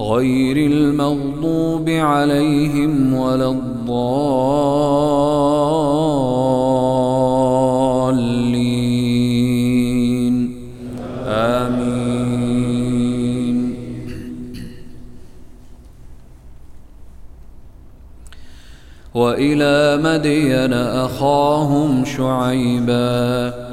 غير المغضوب عليهم ولا الضالين. آمين. وإلى مدين أخاهم شعيباً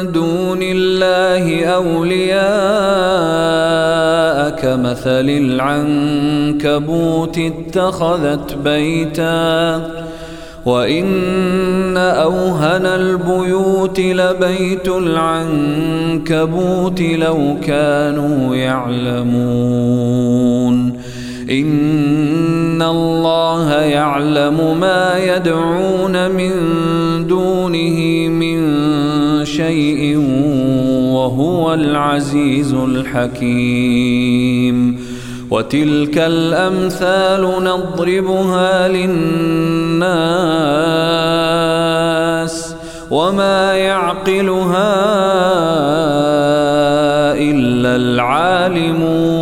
الله أولياء كمثل العنكبوت اتخذت بيتا وإن أوهن البيوت لبيت العنكبوت لو كانوا يعلمون إن الله يعلم ما يدعون من دونه من شيء وهو العزيز الحكيم. وتلك الأمثال نضربها للناس وما يعقلها إلا العالمون.